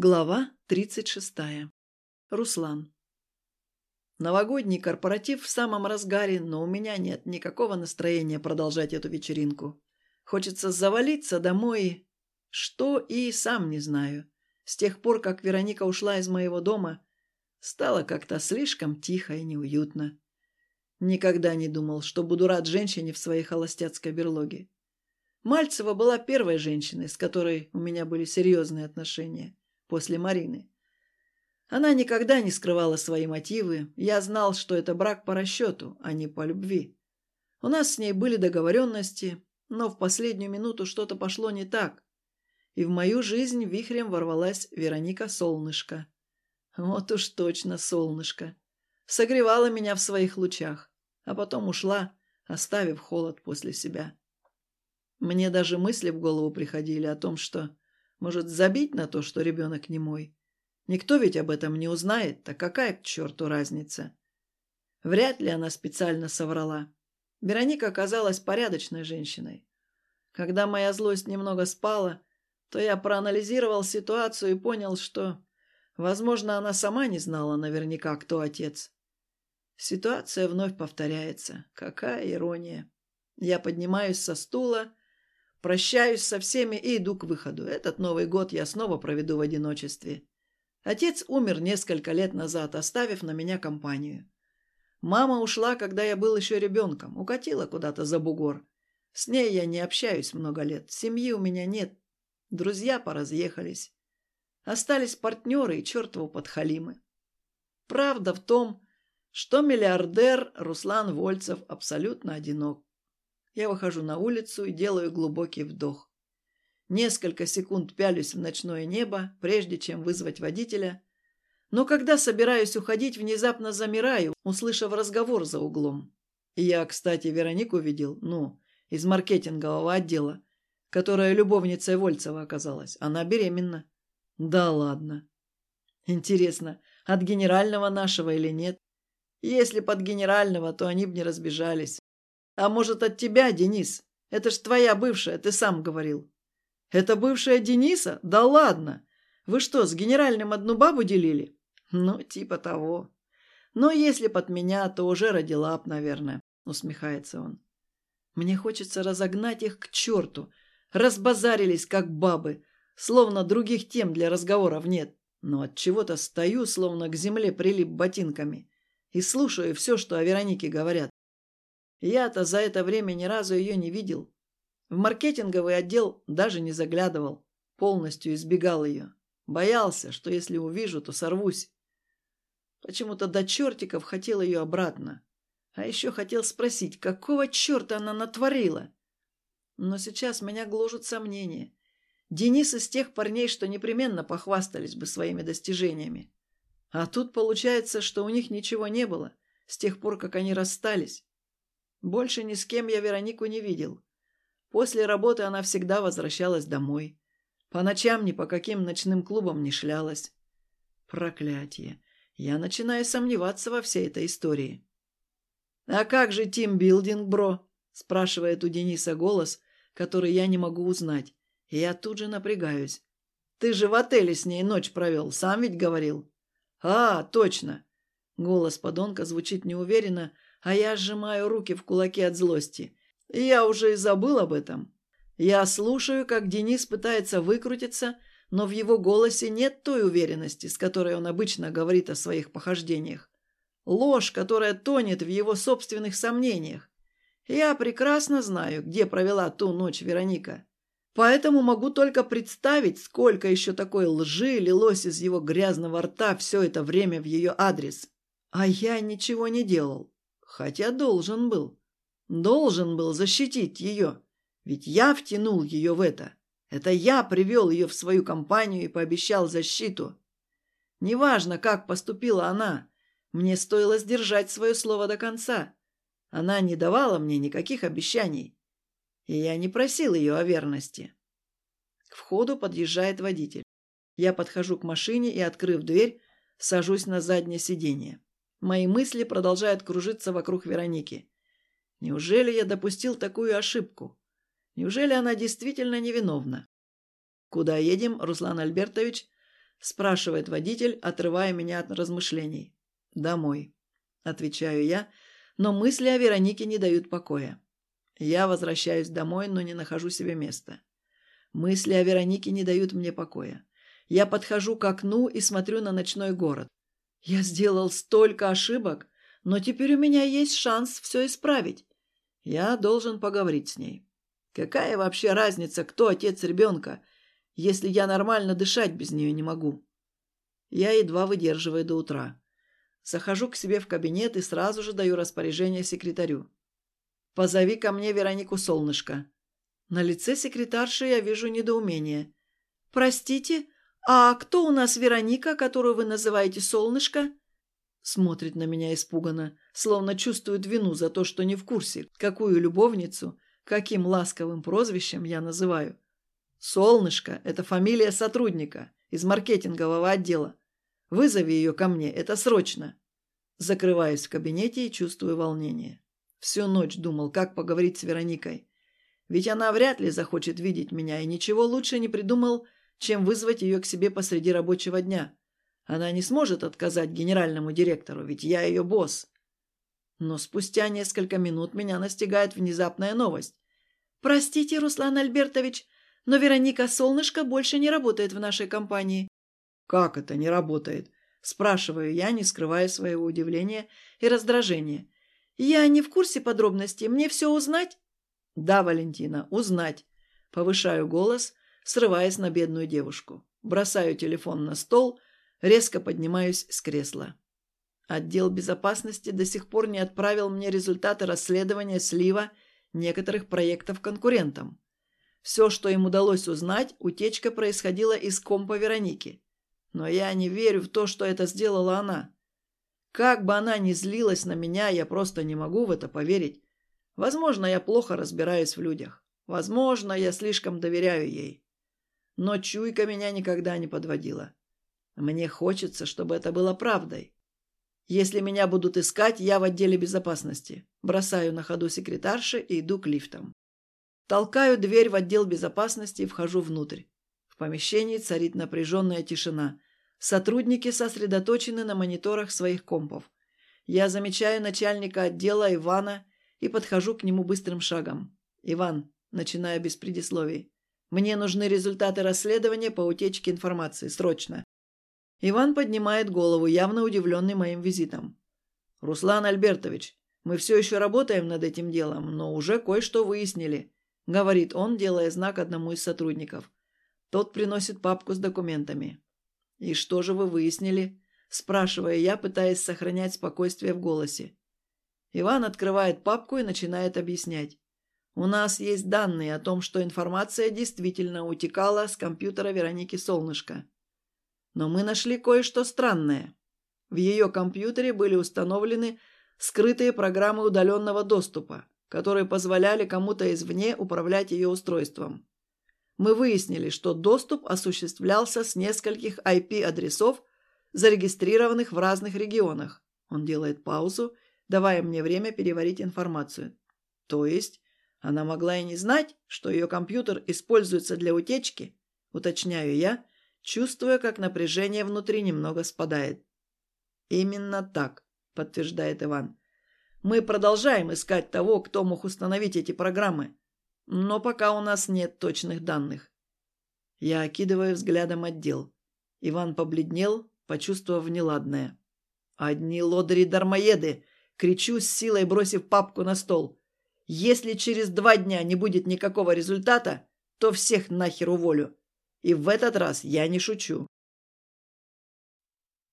Глава 36. Руслан. Новогодний корпоратив в самом разгаре, но у меня нет никакого настроения продолжать эту вечеринку. Хочется завалиться домой. Что и сам не знаю. С тех пор, как Вероника ушла из моего дома, стало как-то слишком тихо и неуютно. Никогда не думал, что буду рад женщине в своей холостяцкой берлоге. Мальцева была первой женщиной, с которой у меня были серьезные отношения после Марины. Она никогда не скрывала свои мотивы. Я знал, что это брак по расчету, а не по любви. У нас с ней были договоренности, но в последнюю минуту что-то пошло не так. И в мою жизнь вихрем ворвалась Вероника Солнышко. Вот уж точно солнышко. Согревала меня в своих лучах, а потом ушла, оставив холод после себя. Мне даже мысли в голову приходили о том, что может, забить на то, что ребенок не мой? Никто ведь об этом не узнает, так какая к черту разница? Вряд ли она специально соврала. Вероника оказалась порядочной женщиной. Когда моя злость немного спала, то я проанализировал ситуацию и понял, что, возможно, она сама не знала наверняка, кто отец. Ситуация вновь повторяется. Какая ирония. Я поднимаюсь со стула Прощаюсь со всеми и иду к выходу. Этот Новый год я снова проведу в одиночестве. Отец умер несколько лет назад, оставив на меня компанию. Мама ушла, когда я был еще ребенком, укатила куда-то за бугор. С ней я не общаюсь много лет, семьи у меня нет. Друзья поразъехались. Остались партнеры и чертову подхалимы. Правда в том, что миллиардер Руслан Вольцев абсолютно одинок. Я выхожу на улицу и делаю глубокий вдох. Несколько секунд пялюсь в ночное небо, прежде чем вызвать водителя. Но когда собираюсь уходить, внезапно замираю, услышав разговор за углом. Я, кстати, Веронику видел, ну, из маркетингового отдела, которая любовницей Вольцева оказалась. Она беременна. Да ладно. Интересно, от генерального нашего или нет? Если под генерального, то они бы не разбежались. А может, от тебя, Денис? Это ж твоя бывшая, ты сам говорил. Это бывшая Дениса? Да ладно. Вы что, с генеральным одну бабу делили? Ну, типа того. Но если под меня, то уже родила б, наверное, усмехается он. Мне хочется разогнать их к черту. Разбазарились, как бабы. Словно других тем для разговоров нет. Но от чего-то стою, словно к земле прилип ботинками. И слушаю все, что о Веронике говорят. Я-то за это время ни разу ее не видел. В маркетинговый отдел даже не заглядывал. Полностью избегал ее. Боялся, что если увижу, то сорвусь. Почему-то до чертиков хотел ее обратно. А еще хотел спросить, какого черта она натворила? Но сейчас меня гложут сомнения. Денис из тех парней, что непременно похвастались бы своими достижениями. А тут получается, что у них ничего не было с тех пор, как они расстались. Больше ни с кем я Веронику не видел. После работы она всегда возвращалась домой. По ночам ни по каким ночным клубам не шлялась. Проклятие. Я начинаю сомневаться во всей этой истории. «А как же тимбилдинг, бро?» – спрашивает у Дениса голос, который я не могу узнать. И я тут же напрягаюсь. «Ты же в отеле с ней ночь провел, сам ведь говорил?» «А, точно!» Голос подонка звучит неуверенно, а я сжимаю руки в кулаки от злости. Я уже и забыл об этом. Я слушаю, как Денис пытается выкрутиться, но в его голосе нет той уверенности, с которой он обычно говорит о своих похождениях. Ложь, которая тонет в его собственных сомнениях. Я прекрасно знаю, где провела ту ночь Вероника. Поэтому могу только представить, сколько еще такой лжи лилось из его грязного рта все это время в ее адрес. А я ничего не делал. Хотя должен был. Должен был защитить ее. Ведь я втянул ее в это. Это я привел ее в свою компанию и пообещал защиту. Неважно, как поступила она. Мне стоило сдержать свое слово до конца. Она не давала мне никаких обещаний. И я не просил ее о верности. К входу подъезжает водитель. Я подхожу к машине и, открыв дверь, сажусь на заднее сиденье. Мои мысли продолжают кружиться вокруг Вероники. Неужели я допустил такую ошибку? Неужели она действительно невиновна? «Куда едем, Руслан Альбертович?» – спрашивает водитель, отрывая меня от размышлений. «Домой», – отвечаю я, но мысли о Веронике не дают покоя. Я возвращаюсь домой, но не нахожу себе места. Мысли о Веронике не дают мне покоя. Я подхожу к окну и смотрю на ночной город. Я сделал столько ошибок, но теперь у меня есть шанс все исправить. Я должен поговорить с ней. Какая вообще разница, кто отец ребенка, если я нормально дышать без нее не могу? Я едва выдерживаю до утра. Захожу к себе в кабинет и сразу же даю распоряжение секретарю. «Позови ко мне Веронику Солнышко». На лице секретарши я вижу недоумение. «Простите, а кто у нас Вероника, которую вы называете Солнышко?» Смотрит на меня испуганно, словно чувствует вину за то, что не в курсе, какую любовницу, каким ласковым прозвищем я называю. «Солнышко» — это фамилия сотрудника из маркетингового отдела. Вызови ее ко мне, это срочно. Закрываюсь в кабинете и чувствую волнение. Всю ночь думал, как поговорить с Вероникой. Ведь она вряд ли захочет видеть меня, и ничего лучше не придумал, чем вызвать ее к себе посреди рабочего дня. Она не сможет отказать генеральному директору, ведь я ее босс. Но спустя несколько минут меня настигает внезапная новость. «Простите, Руслан Альбертович, но Вероника Солнышко больше не работает в нашей компании». «Как это не работает?» – спрашиваю я, не скрывая своего удивления и раздражения. «Я не в курсе подробностей. Мне все узнать?» «Да, Валентина, узнать». Повышаю голос, срываясь на бедную девушку. Бросаю телефон на стол, резко поднимаюсь с кресла. Отдел безопасности до сих пор не отправил мне результаты расследования слива некоторых проектов конкурентам. Все, что им удалось узнать, утечка происходила из компа Вероники. Но я не верю в то, что это сделала она. Как бы она ни злилась на меня, я просто не могу в это поверить. Возможно, я плохо разбираюсь в людях. Возможно, я слишком доверяю ей но чуйка меня никогда не подводила. Мне хочется, чтобы это было правдой. Если меня будут искать, я в отделе безопасности. Бросаю на ходу секретарши и иду к лифтам. Толкаю дверь в отдел безопасности и вхожу внутрь. В помещении царит напряженная тишина. Сотрудники сосредоточены на мониторах своих компов. Я замечаю начальника отдела Ивана и подхожу к нему быстрым шагом. «Иван», начинаю без предисловий, мне нужны результаты расследования по утечке информации. Срочно. Иван поднимает голову, явно удивленный моим визитом. «Руслан Альбертович, мы все еще работаем над этим делом, но уже кое-что выяснили», — говорит он, делая знак одному из сотрудников. Тот приносит папку с документами. «И что же вы выяснили?» – спрашивая я, пытаясь сохранять спокойствие в голосе. Иван открывает папку и начинает объяснять. У нас есть данные о том, что информация действительно утекала с компьютера Вероники Солнышко. Но мы нашли кое-что странное. В ее компьютере были установлены скрытые программы удаленного доступа, которые позволяли кому-то извне управлять ее устройством. Мы выяснили, что доступ осуществлялся с нескольких IP-адресов, зарегистрированных в разных регионах. Он делает паузу, давая мне время переварить информацию. То есть она могла и не знать, что ее компьютер используется для утечки, уточняю я, чувствуя, как напряжение внутри немного спадает. «Именно так», — подтверждает Иван. «Мы продолжаем искать того, кто мог установить эти программы, но пока у нас нет точных данных». Я окидываю взглядом отдел. Иван побледнел, почувствовав неладное. «Одни лодыри-дармоеды!» — кричу с силой, бросив папку на стол. Если через два дня не будет никакого результата, то всех нахер уволю. И в этот раз я не шучу.